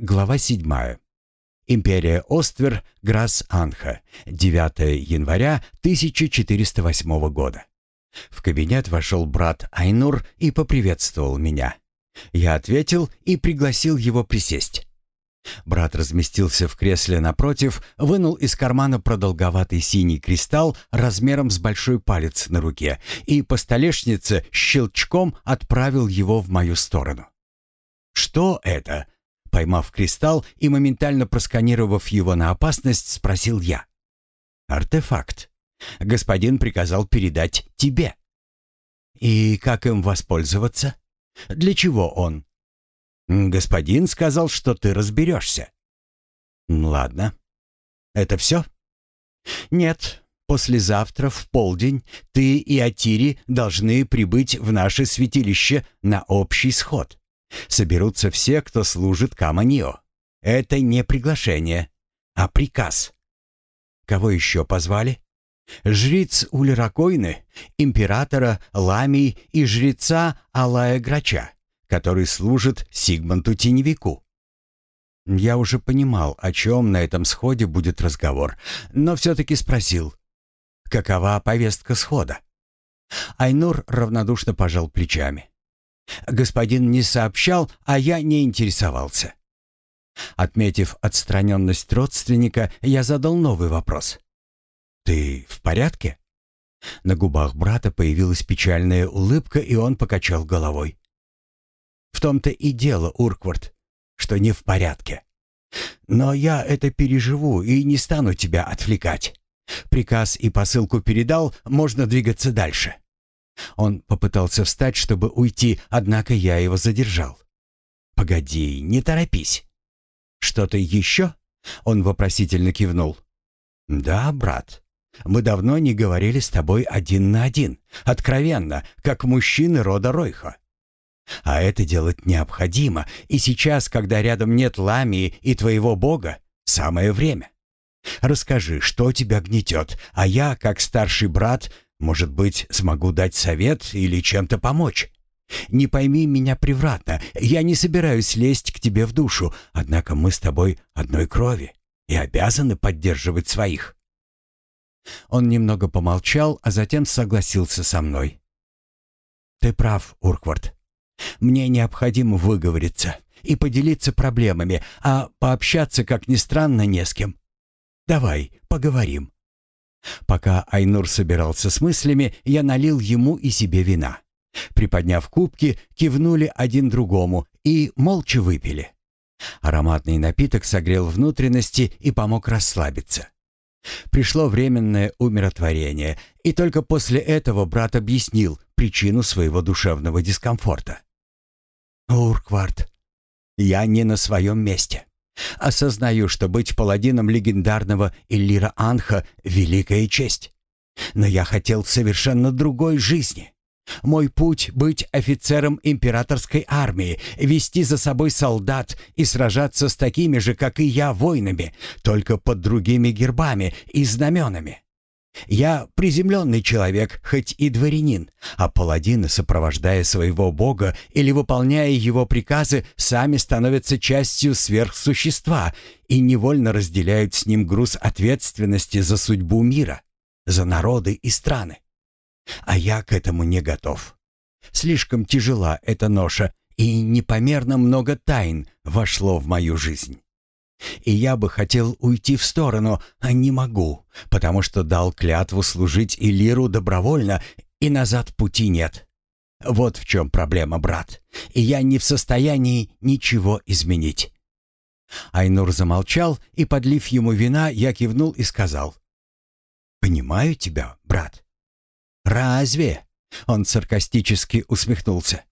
Глава 7. Империя Оствер, Грасс-Анха. 9 января 1408 года. В кабинет вошел брат Айнур и поприветствовал меня. Я ответил и пригласил его присесть. Брат разместился в кресле напротив, вынул из кармана продолговатый синий кристалл размером с большой палец на руке и по столешнице щелчком отправил его в мою сторону. «Что это?» Поймав кристалл и моментально просканировав его на опасность, спросил я. «Артефакт. Господин приказал передать тебе». «И как им воспользоваться? Для чего он?» «Господин сказал, что ты разберешься». «Ладно. Это все?» «Нет. Послезавтра в полдень ты и Атири должны прибыть в наше святилище на общий сход. Соберутся все, кто служит Каманио. Это не приглашение, а приказ. Кого еще позвали? Жриц Улеракойны, императора Ламии и жреца Алая Грача, который служит Сигманту Теневику. Я уже понимал, о чем на этом сходе будет разговор, но все-таки спросил, какова повестка схода? Айнур равнодушно пожал плечами. Господин не сообщал, а я не интересовался. Отметив отстраненность родственника, я задал новый вопрос. «Ты в порядке?» На губах брата появилась печальная улыбка, и он покачал головой. «В том-то и дело, Урквард, что не в порядке. Но я это переживу и не стану тебя отвлекать. Приказ и посылку передал, можно двигаться дальше». Он попытался встать, чтобы уйти, однако я его задержал. «Погоди, не торопись». «Что-то еще?» Он вопросительно кивнул. «Да, брат. Мы давно не говорили с тобой один на один, откровенно, как мужчины рода Ройха. А это делать необходимо, и сейчас, когда рядом нет Ламии и твоего бога, самое время. Расскажи, что тебя гнетет, а я, как старший брат, может быть, смогу дать совет или чем-то помочь. Не пойми меня превратно, я не собираюсь лезть к тебе в душу, однако мы с тобой одной крови и обязаны поддерживать своих». Он немного помолчал, а затем согласился со мной. «Ты прав, Урквард. Мне необходимо выговориться и поделиться проблемами, а пообщаться, как ни странно, не с кем. Давай, поговорим». Пока Айнур собирался с мыслями, я налил ему и себе вина. Приподняв кубки, кивнули один другому и молча выпили. Ароматный напиток согрел внутренности и помог расслабиться. Пришло временное умиротворение, и только после этого брат объяснил причину своего душевного дискомфорта. «Урквард, я не на своем месте. Осознаю, что быть паладином легендарного Иллира Анха — великая честь. Но я хотел совершенно другой жизни. Мой путь — быть офицером императорской армии, вести за собой солдат и сражаться с такими же, как и я, воинами, только под другими гербами и знаменами. Я приземленный человек, хоть и дворянин, а паладины, сопровождая своего бога или выполняя его приказы, сами становятся частью сверхсущества и невольно разделяют с ним груз ответственности за судьбу мира, за народы и страны. А я к этому не готов. Слишком тяжела эта ноша, и непомерно много тайн вошло в мою жизнь. И я бы хотел уйти в сторону, а не могу, потому что дал клятву служить Илиру добровольно, и назад пути нет. Вот в чем проблема, брат. И я не в состоянии ничего изменить. Айнур замолчал, и, подлив ему вина, я кивнул и сказал. «Понимаю тебя, брат». «Разве?» — он саркастически усмехнулся.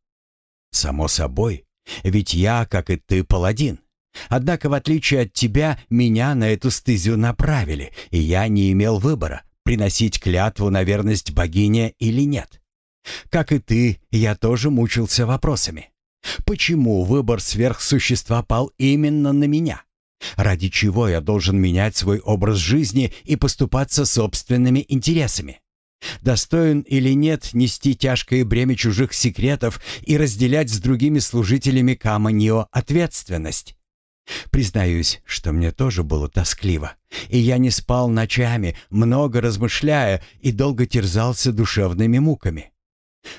«Само собой, ведь я, как и ты, паладин. Однако, в отличие от тебя, меня на эту стезю направили, и я не имел выбора, приносить клятву на верность богине или нет. Как и ты, я тоже мучился вопросами. Почему выбор сверхсущества пал именно на меня? Ради чего я должен менять свой образ жизни и поступаться собственными интересами? Достоин или нет нести тяжкое бремя чужих секретов и разделять с другими служителями Каманио ответственность? Признаюсь, что мне тоже было тоскливо, и я не спал ночами, много размышляя и долго терзался душевными муками.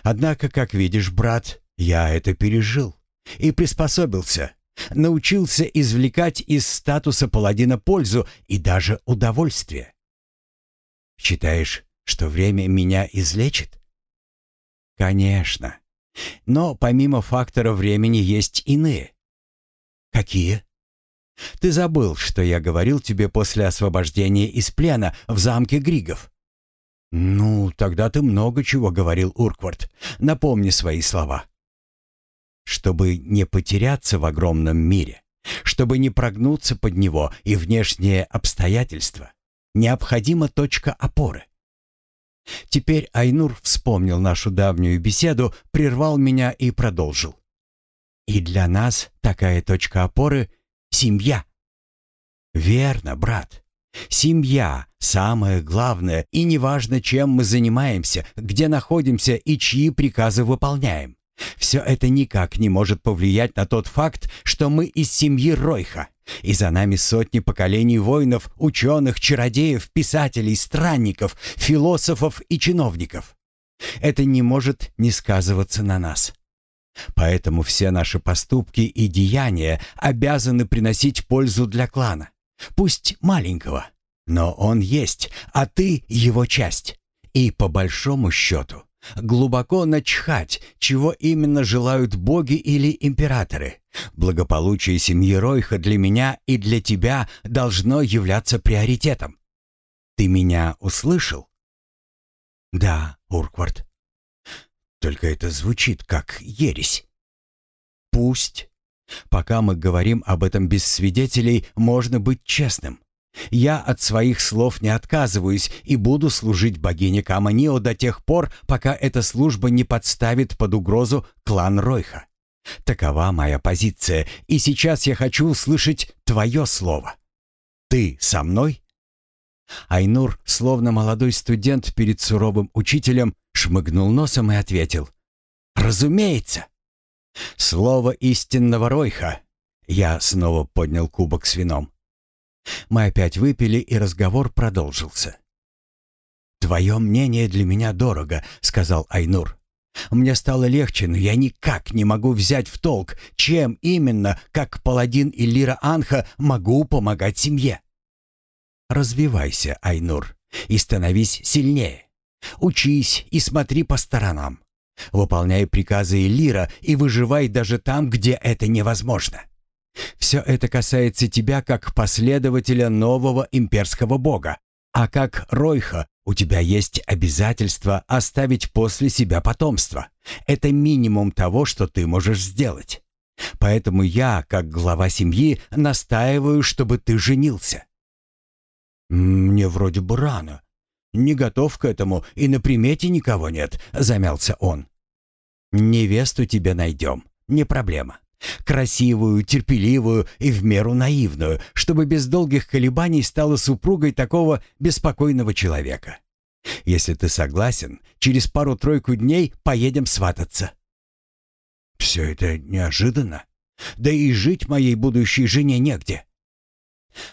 Однако, как видишь, брат, я это пережил и приспособился, научился извлекать из статуса паладина пользу и даже удовольствие. Считаешь, что время меня излечит? Конечно. Но помимо фактора времени есть иные. Какие? Ты забыл, что я говорил тебе после освобождения из плена в замке Григов. Ну, тогда ты много чего говорил, Урквард. Напомни свои слова. Чтобы не потеряться в огромном мире, чтобы не прогнуться под него и внешние обстоятельства, необходима точка опоры. Теперь Айнур вспомнил нашу давнюю беседу, прервал меня и продолжил. И для нас такая точка опоры — семья. Верно, брат. Семья — самое главное, и неважно, чем мы занимаемся, где находимся и чьи приказы выполняем. Все это никак не может повлиять на тот факт, что мы из семьи Ройха, и за нами сотни поколений воинов, ученых, чародеев, писателей, странников, философов и чиновников. Это не может не сказываться на нас. Поэтому все наши поступки и деяния обязаны приносить пользу для клана. Пусть маленького, но он есть, а ты его часть. И по большому счету, Глубоко начхать, чего именно желают боги или императоры. Благополучие семьи Ройха для меня и для тебя должно являться приоритетом. Ты меня услышал? Да, Урквард. Только это звучит как ересь. Пусть. Пока мы говорим об этом без свидетелей, можно быть честным. Я от своих слов не отказываюсь и буду служить богине Каманио до тех пор, пока эта служба не подставит под угрозу клан Ройха. Такова моя позиция, и сейчас я хочу услышать твое слово. Ты со мной?» Айнур, словно молодой студент перед суровым учителем, шмыгнул носом и ответил. «Разумеется!» «Слово истинного Ройха!» Я снова поднял кубок с вином. Мы опять выпили, и разговор продолжился. «Твое мнение для меня дорого», — сказал Айнур. «Мне стало легче, но я никак не могу взять в толк, чем именно, как паладин Иллира Анха, могу помогать семье». «Развивайся, Айнур, и становись сильнее. Учись и смотри по сторонам. Выполняй приказы Элира и выживай даже там, где это невозможно. Все это касается тебя как последователя нового имперского бога. А как Ройха у тебя есть обязательство оставить после себя потомство. Это минимум того, что ты можешь сделать. Поэтому я, как глава семьи, настаиваю, чтобы ты женился. Мне вроде бы рано. Не готов к этому и на примете никого нет, замялся он. Невесту тебе найдем, не проблема. Красивую, терпеливую и в меру наивную, чтобы без долгих колебаний стала супругой такого беспокойного человека. Если ты согласен, через пару-тройку дней поедем свататься. Все это неожиданно. Да и жить моей будущей жене негде.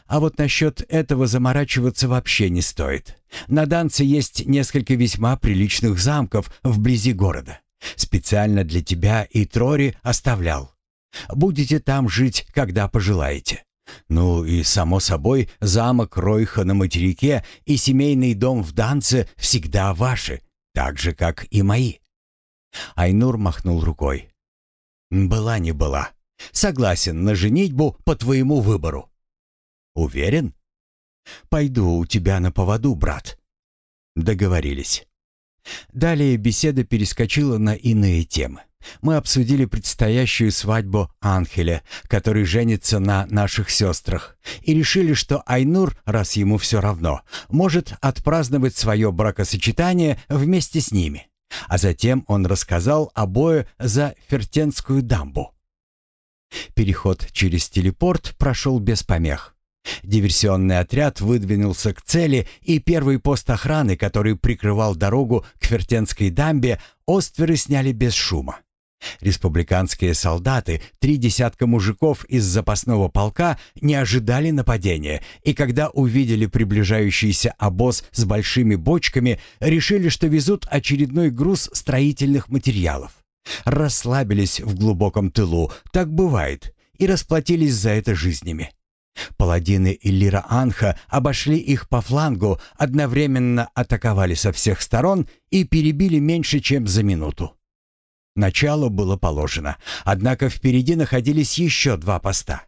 А вот насчет этого заморачиваться вообще не стоит. На Данце есть несколько весьма приличных замков вблизи города. Специально для тебя и Трори оставлял. Будете там жить, когда пожелаете. Ну и, само собой, замок Ройха на материке и семейный дом в Данце всегда ваши, так же, как и мои». Айнур махнул рукой. «Была не была. Согласен на женитьбу по твоему выбору». «Уверен?» «Пойду у тебя на поводу, брат». Договорились. Далее беседа перескочила на иные темы мы обсудили предстоящую свадьбу Анхеля, который женится на наших сестрах, и решили, что Айнур, раз ему все равно, может отпраздновать свое бракосочетание вместе с ними. А затем он рассказал обои за Фертенскую дамбу. Переход через телепорт прошел без помех. Диверсионный отряд выдвинулся к цели, и первый пост охраны, который прикрывал дорогу к Фертенской дамбе, остверы сняли без шума. Республиканские солдаты, три десятка мужиков из запасного полка, не ожидали нападения, и когда увидели приближающийся обоз с большими бочками, решили, что везут очередной груз строительных материалов. Расслабились в глубоком тылу, так бывает, и расплатились за это жизнями. Паладины Иллира Анха обошли их по флангу, одновременно атаковали со всех сторон и перебили меньше, чем за минуту. Начало было положено, однако впереди находились еще два поста.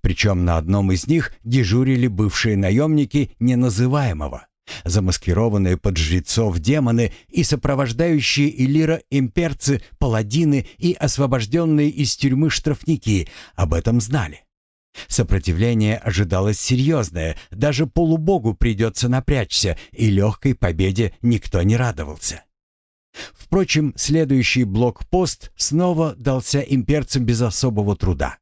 Причем на одном из них дежурили бывшие наемники неназываемого, замаскированные под жрецов демоны и сопровождающие Илира имперцы, паладины и освобожденные из тюрьмы штрафники об этом знали. Сопротивление ожидалось серьезное, даже полубогу придется напрячься, и легкой победе никто не радовался. Впрочем, следующий блокпост снова дался имперцам без особого труда.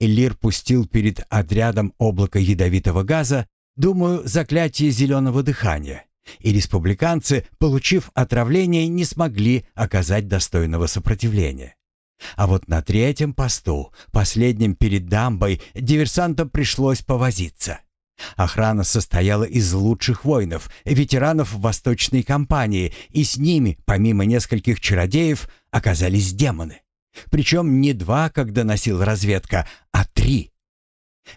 Элир пустил перед отрядом облако ядовитого газа, думаю, заклятие зеленого дыхания, и республиканцы, получив отравление, не смогли оказать достойного сопротивления. А вот на третьем посту, последнем перед дамбой, диверсантам пришлось повозиться. Охрана состояла из лучших воинов, ветеранов Восточной кампании, и с ними, помимо нескольких чародеев, оказались демоны. Причем не два, как доносил разведка, а три.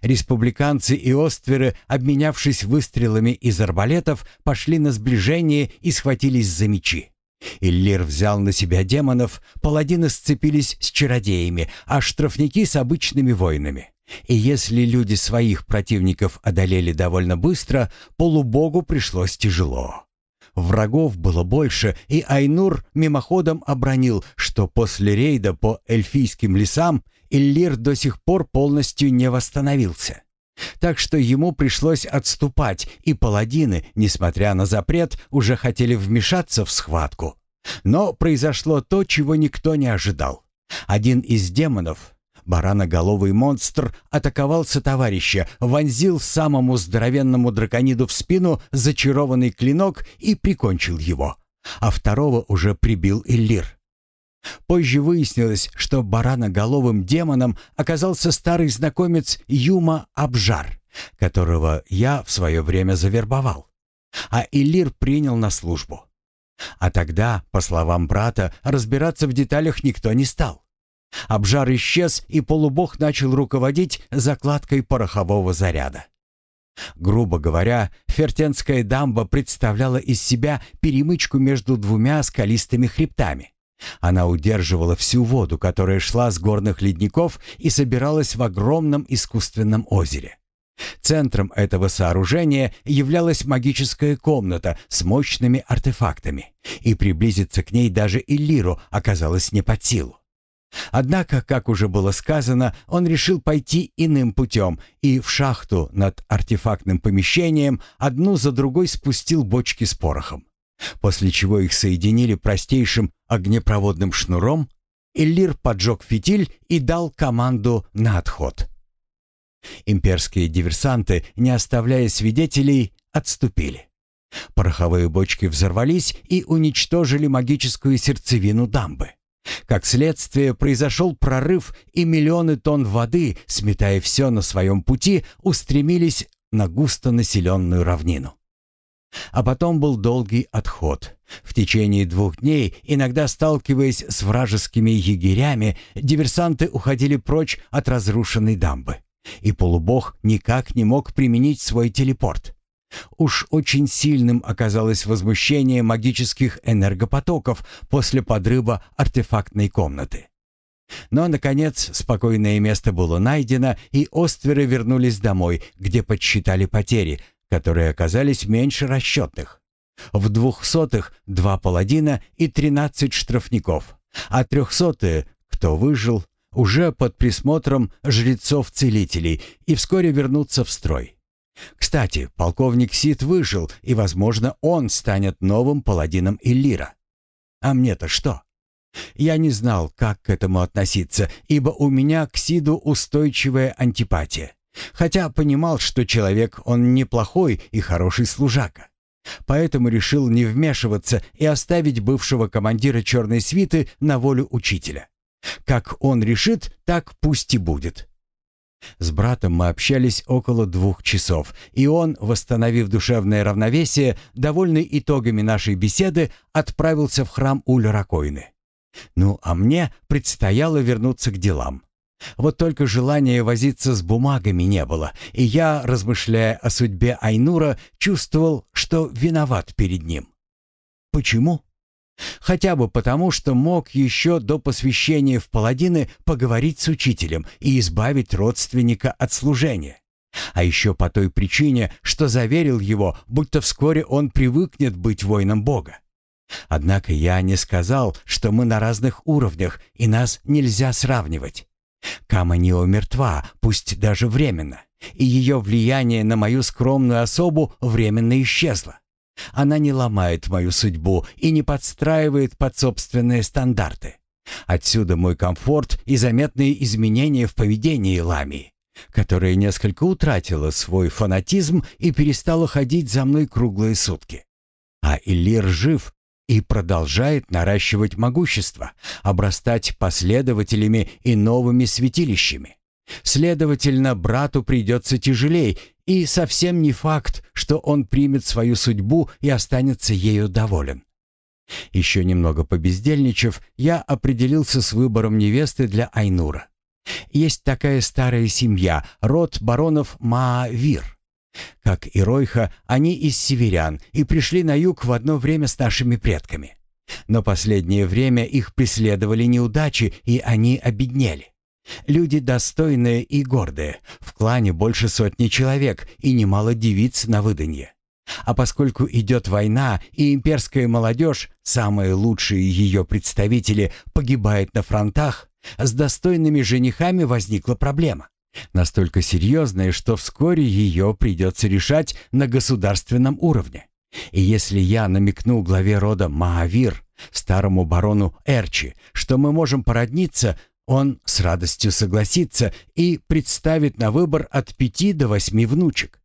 Республиканцы и остверы, обменявшись выстрелами из арбалетов, пошли на сближение и схватились за мечи. Иллир взял на себя демонов, паладины сцепились с чародеями, а штрафники с обычными воинами. И если люди своих противников одолели довольно быстро, полубогу пришлось тяжело. Врагов было больше, и Айнур мимоходом обронил, что после рейда по эльфийским лесам Иллир до сих пор полностью не восстановился. Так что ему пришлось отступать, и паладины, несмотря на запрет, уже хотели вмешаться в схватку. Но произошло то, чего никто не ожидал. Один из демонов, Бараноголовый монстр атаковал сотоварища, вонзил самому здоровенному дракониду в спину зачарованный клинок и прикончил его, а второго уже прибил Иллир. Позже выяснилось, что бараноголовым демоном оказался старый знакомец Юма Абжар, которого я в свое время завербовал, а Иллир принял на службу. А тогда, по словам брата, разбираться в деталях никто не стал. Обжар исчез, и полубог начал руководить закладкой порохового заряда. Грубо говоря, Фертенская дамба представляла из себя перемычку между двумя скалистыми хребтами. Она удерживала всю воду, которая шла с горных ледников и собиралась в огромном искусственном озере. Центром этого сооружения являлась магическая комната с мощными артефактами, и приблизиться к ней даже Иллиру оказалось не под силу. Однако, как уже было сказано, он решил пойти иным путем и в шахту над артефактным помещением одну за другой спустил бочки с порохом. После чего их соединили простейшим огнепроводным шнуром, Иллир поджег фитиль и дал команду на отход. Имперские диверсанты, не оставляя свидетелей, отступили. Пороховые бочки взорвались и уничтожили магическую сердцевину дамбы. Как следствие, произошел прорыв, и миллионы тонн воды, сметая все на своем пути, устремились на густонаселенную равнину. А потом был долгий отход. В течение двух дней, иногда сталкиваясь с вражескими егерями, диверсанты уходили прочь от разрушенной дамбы. И полубог никак не мог применить свой телепорт. Уж очень сильным оказалось возмущение магических энергопотоков после подрыва артефактной комнаты. Но, наконец, спокойное место было найдено, и остверы вернулись домой, где подсчитали потери, которые оказались меньше расчетных. В двухсотых два паладина и тринадцать штрафников, а трехсотые, кто выжил, уже под присмотром жрецов-целителей и вскоре вернутся в строй. Кстати, полковник Сид выжил, и, возможно, он станет новым паладином Иллира. А мне-то что? Я не знал, как к этому относиться, ибо у меня к Сиду устойчивая антипатия. Хотя понимал, что человек он неплохой и хороший служака. Поэтому решил не вмешиваться и оставить бывшего командира черной свиты на волю учителя. Как он решит, так пусть и будет. С братом мы общались около двух часов, и он, восстановив душевное равновесие, довольный итогами нашей беседы, отправился в храм Уль-Ракойны. Ну, а мне предстояло вернуться к делам. Вот только желания возиться с бумагами не было, и я, размышляя о судьбе Айнура, чувствовал, что виноват перед ним. Почему? Хотя бы потому, что мог еще до посвящения в паладины поговорить с учителем и избавить родственника от служения. А еще по той причине, что заверил его, будто вскоре он привыкнет быть воином Бога. Однако я не сказал, что мы на разных уровнях, и нас нельзя сравнивать. Каманио мертва, пусть даже временно, и ее влияние на мою скромную особу временно исчезло. Она не ломает мою судьбу и не подстраивает под собственные стандарты. Отсюда мой комфорт и заметные изменения в поведении Ламии, которая несколько утратила свой фанатизм и перестала ходить за мной круглые сутки. А Иллир жив и продолжает наращивать могущество, обрастать последователями и новыми святилищами. Следовательно, брату придется тяжелей, и совсем не факт, что он примет свою судьбу и останется ею доволен. Еще немного побездельничав, я определился с выбором невесты для Айнура. Есть такая старая семья, род баронов Маавир. Как и Ройха, они из северян и пришли на юг в одно время с нашими предками. Но последнее время их преследовали неудачи, и они обеднели. Люди достойные и гордые. В клане больше сотни человек и немало девиц на выданье. А поскольку идет война, и имперская молодежь, самые лучшие ее представители, погибает на фронтах, с достойными женихами возникла проблема. Настолько серьезная, что вскоре ее придется решать на государственном уровне. И если я намекну главе рода Маавир, старому барону Эрчи, что мы можем породниться, он с радостью согласится и представит на выбор от пяти до восьми внучек.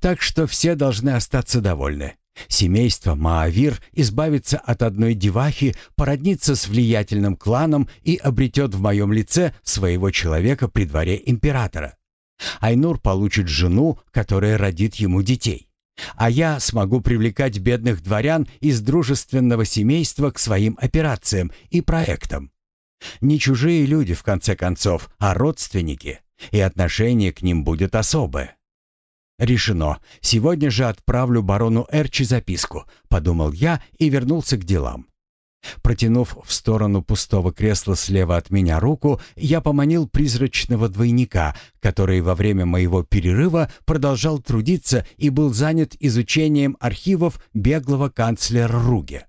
Так что все должны остаться довольны. Семейство Маавир избавится от одной девахи, породнится с влиятельным кланом и обретет в моем лице своего человека при дворе императора. Айнур получит жену, которая родит ему детей. А я смогу привлекать бедных дворян из дружественного семейства к своим операциям и проектам. Не чужие люди, в конце концов, а родственники, и отношение к ним будет особое. «Решено. Сегодня же отправлю барону Эрчи записку», — подумал я и вернулся к делам. Протянув в сторону пустого кресла слева от меня руку, я поманил призрачного двойника, который во время моего перерыва продолжал трудиться и был занят изучением архивов беглого канцлера Руге.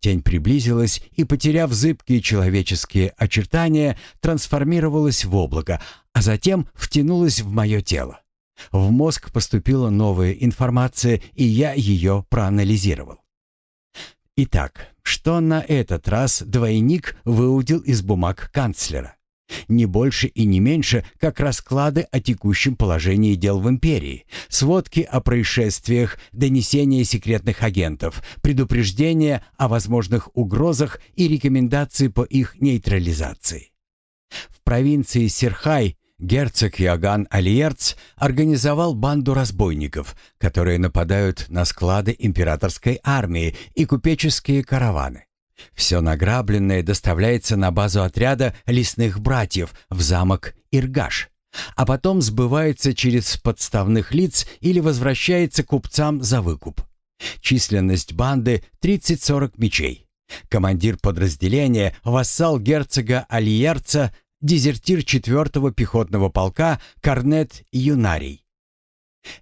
Тень приблизилась и, потеряв зыбкие человеческие очертания, трансформировалась в облако, а затем втянулась в мое тело. В мозг поступила новая информация, и я ее проанализировал. Итак, что на этот раз двойник выудил из бумаг канцлера? Не больше и не меньше, как расклады о текущем положении дел в империи, сводки о происшествиях, донесения секретных агентов, предупреждения о возможных угрозах и рекомендации по их нейтрализации. В провинции Серхай герцог Иоганн Альерц организовал банду разбойников, которые нападают на склады императорской армии и купеческие караваны. Все награбленное доставляется на базу отряда лесных братьев в замок Иргаш, а потом сбывается через подставных лиц или возвращается купцам за выкуп. Численность банды 30-40 мечей. Командир подразделения, вассал герцога Альерца, дезертир 4-го пехотного полка Корнет Юнарий.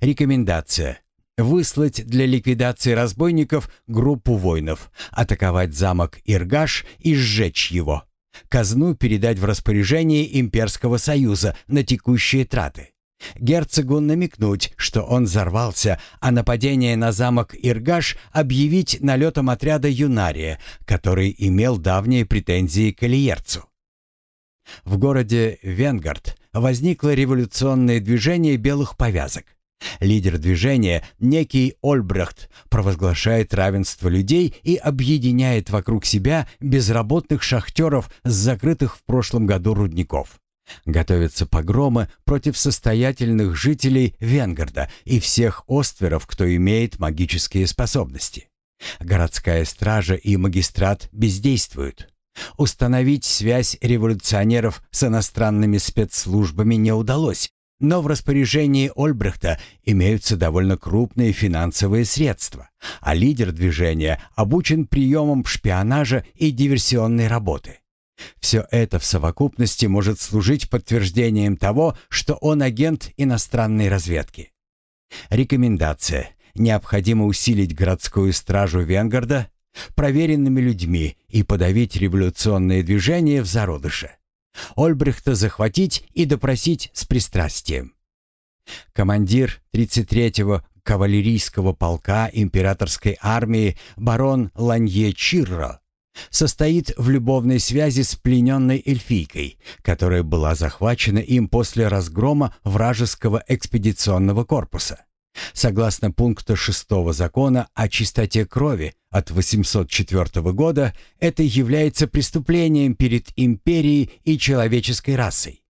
Рекомендация выслать для ликвидации разбойников группу воинов, атаковать замок Иргаш и сжечь его. Казну передать в распоряжение Имперского Союза на текущие траты. Герцогу намекнуть, что он взорвался, а нападение на замок Иргаш объявить налетом отряда Юнария, который имел давние претензии к Ильерцу. В городе Венгард возникло революционное движение белых повязок. Лидер движения, некий Ольбрехт, провозглашает равенство людей и объединяет вокруг себя безработных шахтеров с закрытых в прошлом году рудников. Готовятся погромы против состоятельных жителей Венгарда и всех остверов, кто имеет магические способности. Городская стража и магистрат бездействуют. Установить связь революционеров с иностранными спецслужбами не удалось, но в распоряжении Ольбрехта имеются довольно крупные финансовые средства, а лидер движения обучен приемам шпионажа и диверсионной работы. Все это в совокупности может служить подтверждением того, что он агент иностранной разведки. Рекомендация. Необходимо усилить городскую стражу Венгарда проверенными людьми и подавить революционные движения в зародыше. Ольбрихта захватить и допросить с пристрастием. Командир 33-го кавалерийского полка императорской армии барон Ланье Чирро состоит в любовной связи с плененной эльфийкой, которая была захвачена им после разгрома вражеского экспедиционного корпуса. Согласно пункту 6 закона о чистоте крови от 804 года, это является преступлением перед империей и человеческой расой.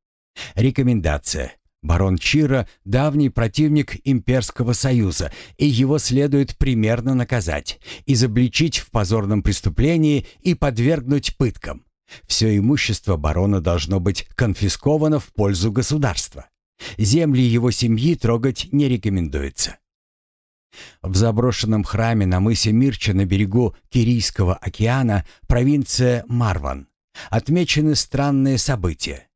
Рекомендация. Барон Чира – давний противник Имперского Союза, и его следует примерно наказать, изобличить в позорном преступлении и подвергнуть пыткам. Все имущество барона должно быть конфисковано в пользу государства. Земли его семьи трогать не рекомендуется. В заброшенном храме на мысе Мирча на берегу Кирийского океана, провинция Марван, отмечены странные события.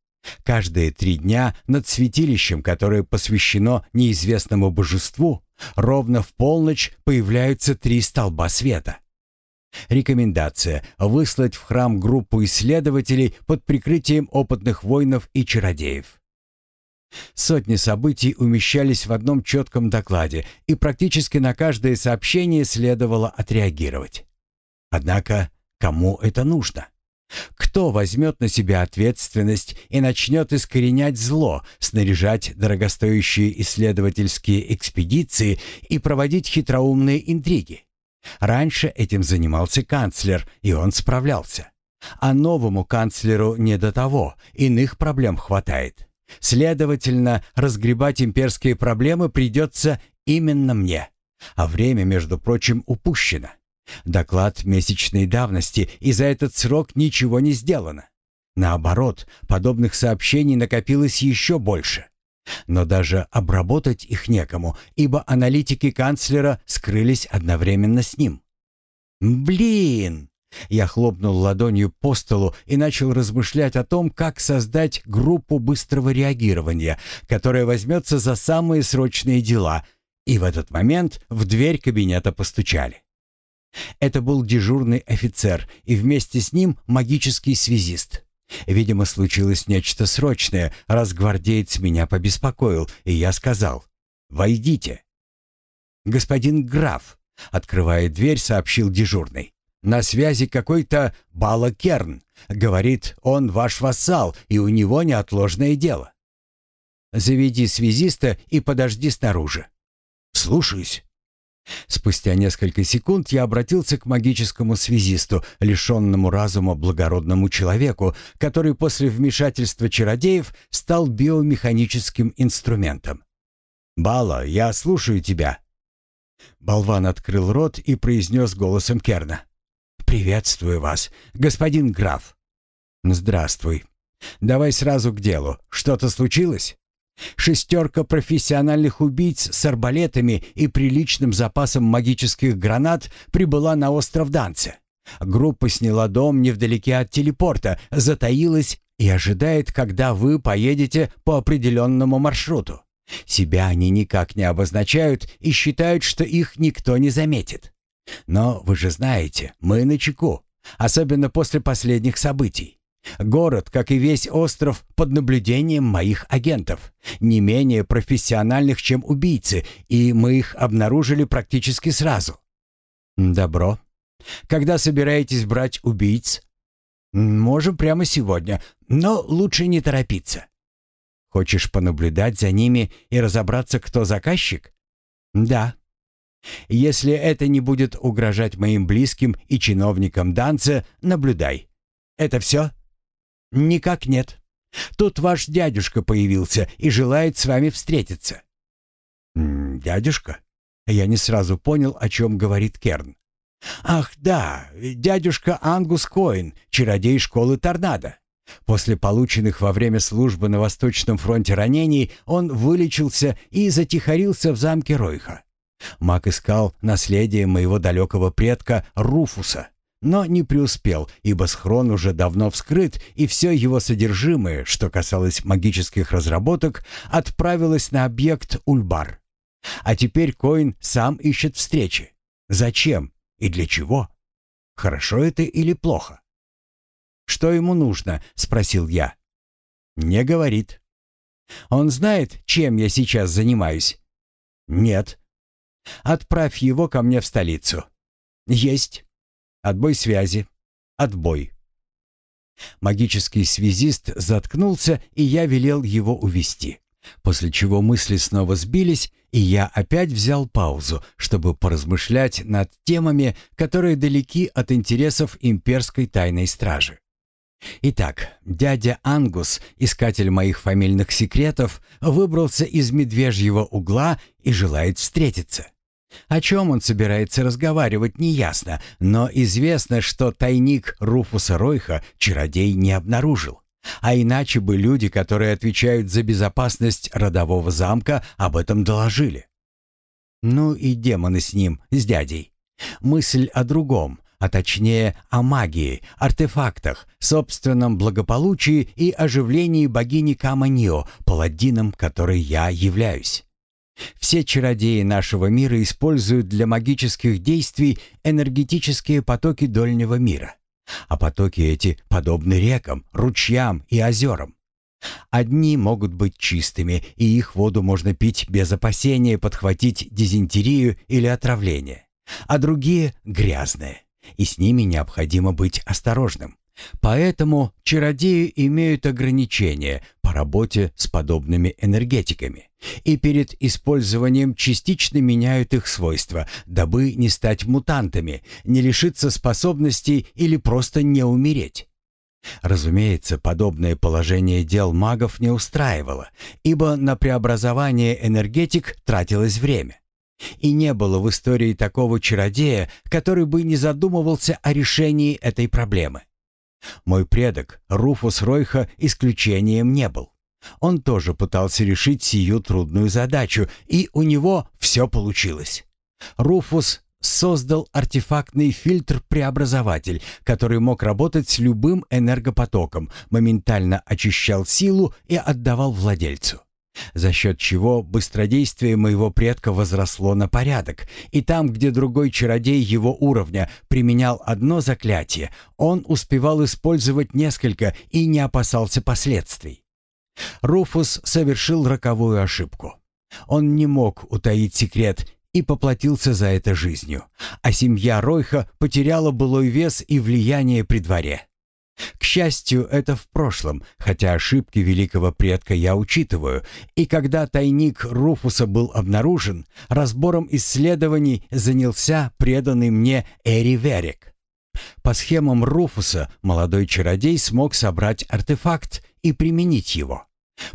Каждые три дня над святилищем, которое посвящено неизвестному божеству, ровно в полночь появляются три столба света. Рекомендация – выслать в храм группу исследователей под прикрытием опытных воинов и чародеев. Сотни событий умещались в одном четком докладе, и практически на каждое сообщение следовало отреагировать. Однако, кому это нужно? Кто возьмет на себя ответственность и начнет искоренять зло, снаряжать дорогостоящие исследовательские экспедиции и проводить хитроумные интриги? Раньше этим занимался канцлер, и он справлялся. А новому канцлеру не до того, иных проблем хватает. Следовательно, разгребать имперские проблемы придется именно мне. А время, между прочим, упущено. Доклад месячной давности, и за этот срок ничего не сделано. Наоборот, подобных сообщений накопилось еще больше. Но даже обработать их некому, ибо аналитики канцлера скрылись одновременно с ним. «Блин!» Я хлопнул ладонью по столу и начал размышлять о том, как создать группу быстрого реагирования, которая возьмется за самые срочные дела. И в этот момент в дверь кабинета постучали. Это был дежурный офицер и вместе с ним магический связист. Видимо, случилось нечто срочное, раз гвардеец меня побеспокоил, и я сказал «Войдите». «Господин граф», — открывая дверь, сообщил дежурный. На связи какой-то Балакерн. Говорит, он ваш вассал, и у него неотложное дело. Заведи связиста и подожди снаружи. Слушаюсь. Спустя несколько секунд я обратился к магическому связисту, лишенному разума благородному человеку, который после вмешательства чародеев стал биомеханическим инструментом. «Бала, я слушаю тебя». Болван открыл рот и произнес голосом Керна. «Приветствую вас, господин граф». «Здравствуй. Давай сразу к делу. Что-то случилось?» Шестерка профессиональных убийц с арбалетами и приличным запасом магических гранат прибыла на остров Данце. Группа сняла дом невдалеке от телепорта, затаилась и ожидает, когда вы поедете по определенному маршруту. Себя они никак не обозначают и считают, что их никто не заметит. Но вы же знаете, мы на чеку, особенно после последних событий. Город, как и весь остров, под наблюдением моих агентов, не менее профессиональных, чем убийцы, и мы их обнаружили практически сразу. Добро. Когда собираетесь брать убийц? Можем прямо сегодня, но лучше не торопиться. Хочешь понаблюдать за ними и разобраться, кто заказчик? Да. Если это не будет угрожать моим близким и чиновникам Данца, наблюдай. Это все? Никак нет. Тут ваш дядюшка появился и желает с вами встретиться. «Дядюшка?» Я не сразу понял, о чем говорит Керн. «Ах, да, дядюшка Ангус Коин, чародей школы Торнадо. После полученных во время службы на Восточном фронте ранений он вылечился и затихарился в замке Ройха. Маг искал наследие моего далекого предка Руфуса, но не преуспел, ибо схрон уже давно вскрыт, и все его содержимое, что касалось магических разработок, отправилось на объект Ульбар. А теперь Коин сам ищет встречи. Зачем и для чего? Хорошо это или плохо? «Что ему нужно?» — спросил я. «Не говорит». «Он знает, чем я сейчас занимаюсь?» «Нет». «Отправь его ко мне в столицу». «Есть». «Отбой связи». «Отбой». Магический связист заткнулся, и я велел его увести. После чего мысли снова сбились, и я опять взял паузу, чтобы поразмышлять над темами, которые далеки от интересов имперской тайной стражи. Итак, дядя Ангус, искатель моих фамильных секретов, выбрался из медвежьего угла и желает встретиться. О чем он собирается разговаривать, неясно, но известно, что тайник Руфуса Ройха чародей не обнаружил. А иначе бы люди, которые отвечают за безопасность родового замка, об этом доложили. Ну и демоны с ним, с дядей. Мысль о другом, а точнее о магии, артефактах, собственном благополучии и оживлении богини Каманио, паладином которой я являюсь. Все чародеи нашего мира используют для магических действий энергетические потоки дольнего мира. А потоки эти подобны рекам, ручьям и озерам. Одни могут быть чистыми, и их воду можно пить без опасения подхватить дизентерию или отравление, а другие — грязные, и с ними необходимо быть осторожным. Поэтому чародеи имеют ограничения по работе с подобными энергетиками и перед использованием частично меняют их свойства, дабы не стать мутантами, не лишиться способностей или просто не умереть. Разумеется, подобное положение дел магов не устраивало, ибо на преобразование энергетик тратилось время. И не было в истории такого чародея, который бы не задумывался о решении этой проблемы. Мой предок, Руфус Ройха, исключением не был. Он тоже пытался решить сию трудную задачу, и у него все получилось. Руфус создал артефактный фильтр-преобразователь, который мог работать с любым энергопотоком, моментально очищал силу и отдавал владельцу за счет чего быстродействие моего предка возросло на порядок, и там, где другой чародей его уровня применял одно заклятие, он успевал использовать несколько и не опасался последствий. Руфус совершил роковую ошибку. Он не мог утаить секрет и поплатился за это жизнью, а семья Ройха потеряла былой вес и влияние при дворе. К счастью, это в прошлом, хотя ошибки великого предка я учитываю, и когда тайник Руфуса был обнаружен, разбором исследований занялся преданный мне Эри Верик. По схемам Руфуса молодой чародей смог собрать артефакт и применить его,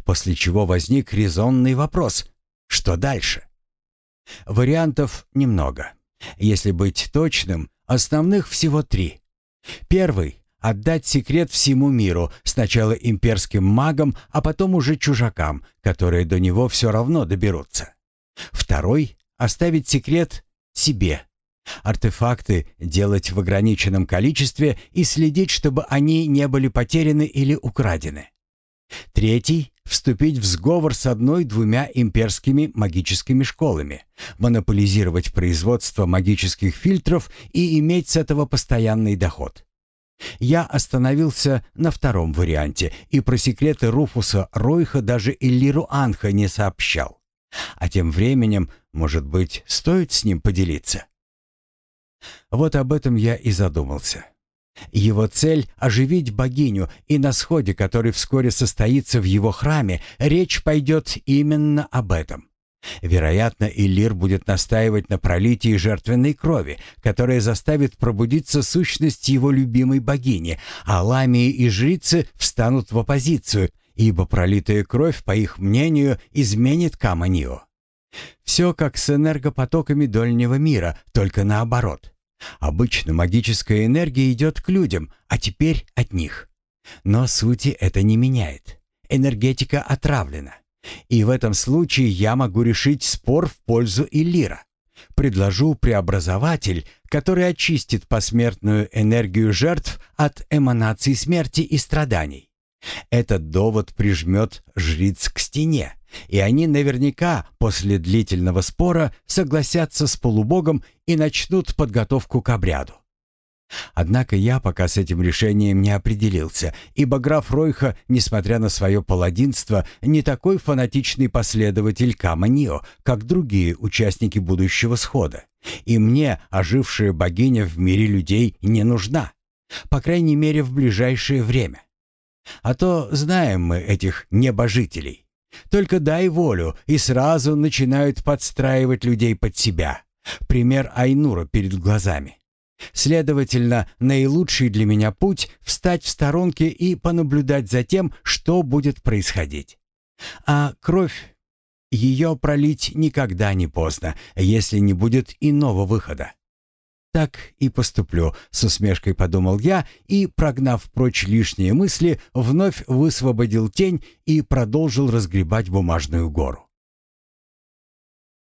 после чего возник резонный вопрос «что дальше?». Вариантов немного. Если быть точным, основных всего три. Первый Отдать секрет всему миру, сначала имперским магам, а потом уже чужакам, которые до него все равно доберутся. Второй — оставить секрет себе. Артефакты делать в ограниченном количестве и следить, чтобы они не были потеряны или украдены. Третий — вступить в сговор с одной-двумя имперскими магическими школами, монополизировать производство магических фильтров и иметь с этого постоянный доход. Я остановился на втором варианте и про секреты Руфуса Ройха даже Иллиру Анха не сообщал. А тем временем, может быть, стоит с ним поделиться? Вот об этом я и задумался. Его цель — оживить богиню, и на сходе, который вскоре состоится в его храме, речь пойдет именно об этом. Вероятно, Илир будет настаивать на пролитии жертвенной крови, которая заставит пробудиться сущность его любимой богини, а ламии и жрицы встанут в оппозицию, ибо пролитая кровь, по их мнению, изменит Каманио. Все как с энергопотоками дольнего мира, только наоборот. Обычно магическая энергия идет к людям, а теперь от них. Но сути это не меняет. Энергетика отравлена. И в этом случае я могу решить спор в пользу Иллира. Предложу преобразователь, который очистит посмертную энергию жертв от эманаций смерти и страданий. Этот довод прижмет жриц к стене, и они наверняка после длительного спора согласятся с полубогом и начнут подготовку к обряду. Однако я пока с этим решением не определился, ибо граф Ройха, несмотря на свое паладинство, не такой фанатичный последователь Каманио, как другие участники будущего схода. И мне ожившая богиня в мире людей не нужна, по крайней мере в ближайшее время. А то знаем мы этих небожителей. Только дай волю, и сразу начинают подстраивать людей под себя. Пример Айнура перед глазами. Следовательно, наилучший для меня путь — встать в сторонке и понаблюдать за тем, что будет происходить. А кровь, ее пролить никогда не поздно, если не будет иного выхода. Так и поступлю, с усмешкой подумал я и, прогнав прочь лишние мысли, вновь высвободил тень и продолжил разгребать бумажную гору.